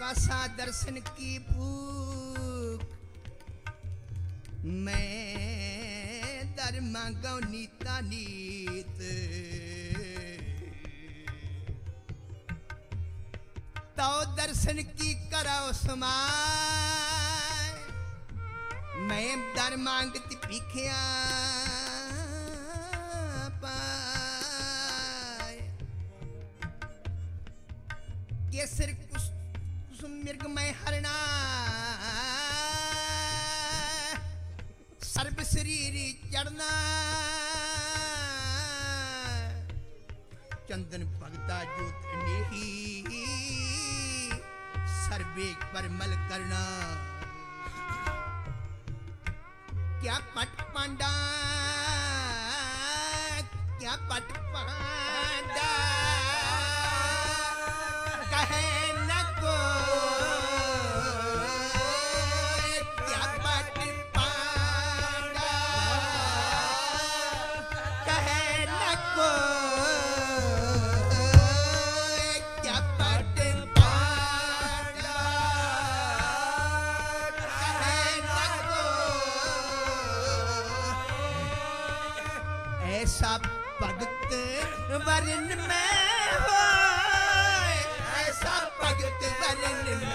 का सा दर्शन की भूख। मैं दर मांगा नीता नीत तो दर्शन की करो समाय। मैं दर मांगती पीखिया ਸਰਬ ਸਰੀਰੀ ਚੜਨਾ ਚੰਦਨ ਭਗਤਾ ਜੋਤ ਨੇਹੀ। ਸਰਬੇ ਪਰਮਲ ਕਰਨਾ। ਕਿਆ ਪਟ ਪਾਂਡਾ, ਕਿਆ ਪਟ ਪਾਂਡਾ ऐसा भगत वरन में हो ऐसा भगत वरन में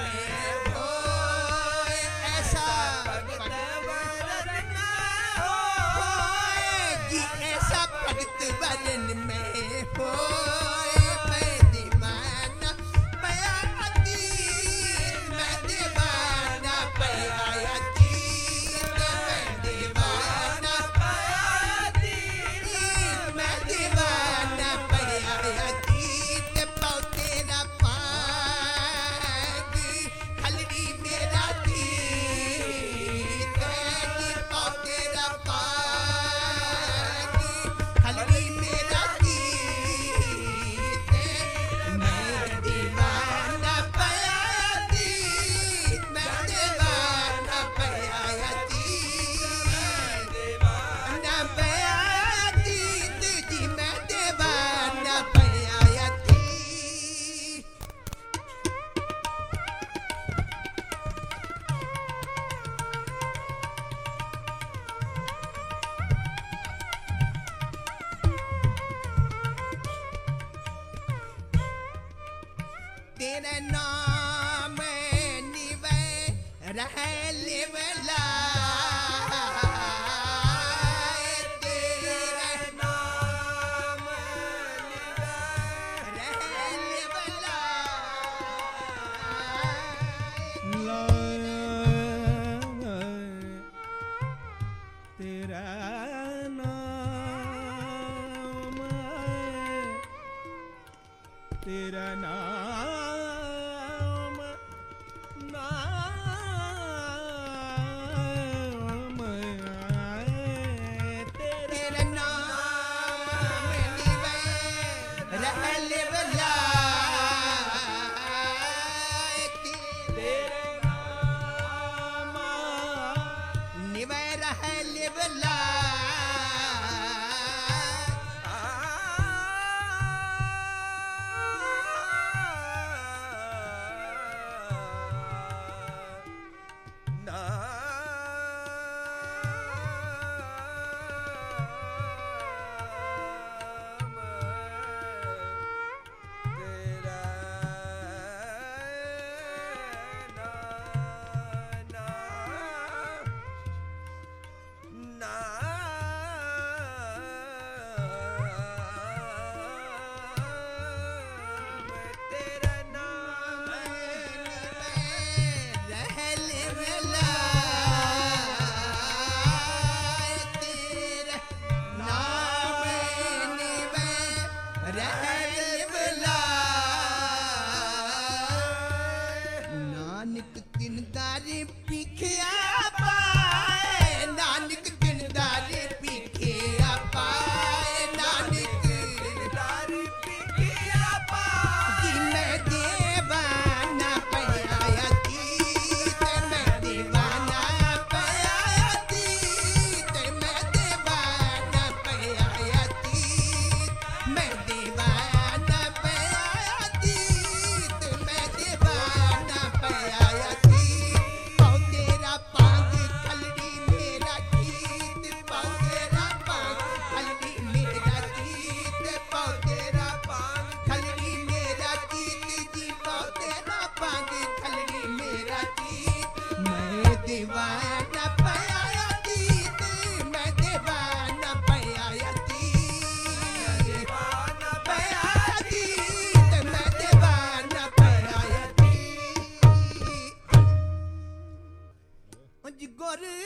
গরে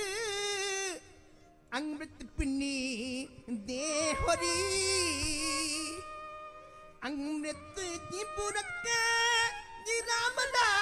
আংমৃত পিনি দেহরি আংমৃত জীবনকে রামলা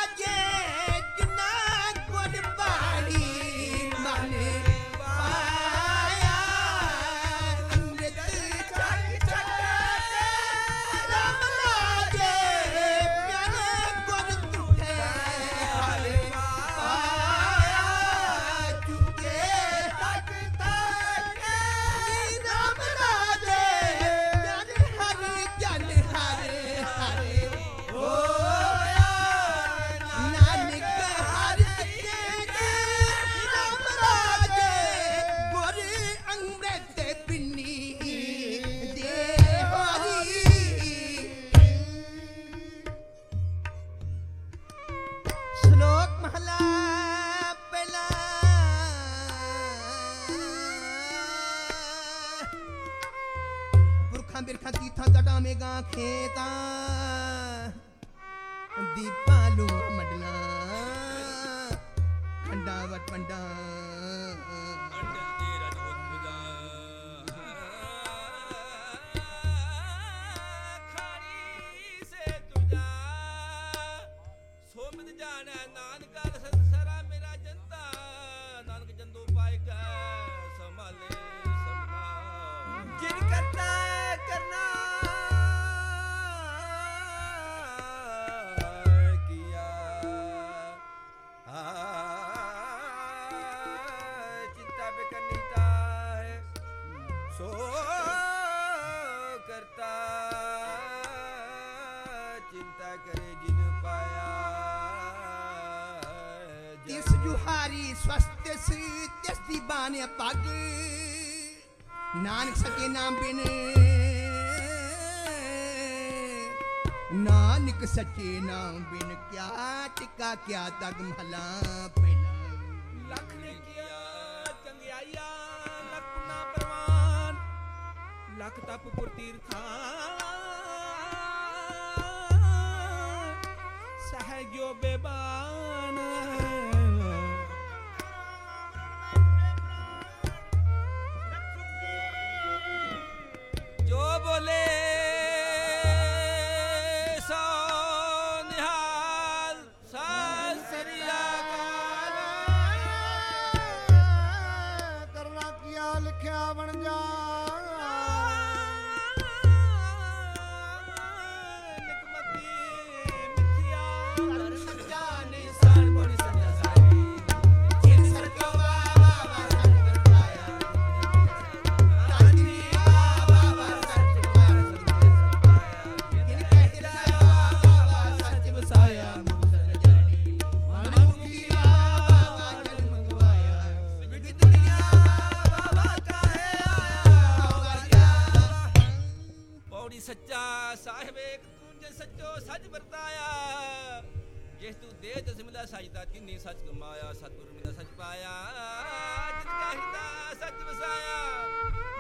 ਬਿਰਖਾਂ ਤੀਥਾਂ ਜਟਾਵੇਂਗਾ ਖੇਤਾਂ। ਦੀਪਾਂ ਲੋ ਮਡਲਾ ਖੰਡਾ ਵਟ ਪੰਡਾ जुहारी स्वस्थ सी बाने पग। नानक सके नाम बिन। नानक सके नाम बिन क्या टिका क्या तक भला पहला। लख तप पुरतीर था सहजो बेबान। ਸੱਚੋ ਸੱਚ ਵਰਤਾਇਆ ਜਿਸ ਤੂੰ ਦੇ ਦਸ ਮਿਲਾ ਸਜਦਾ ਤਿੰਨੀ ਸੱਚ ਕਮਾਇਆ ਸਤਿਗੁਰ ਮਿਲਾ ਸੱਚ ਪਾਇਆ। ਜਿਨ ਕਾ ਹਿਰਦਾ ਸੱਚ ਵਸਾਇਆ।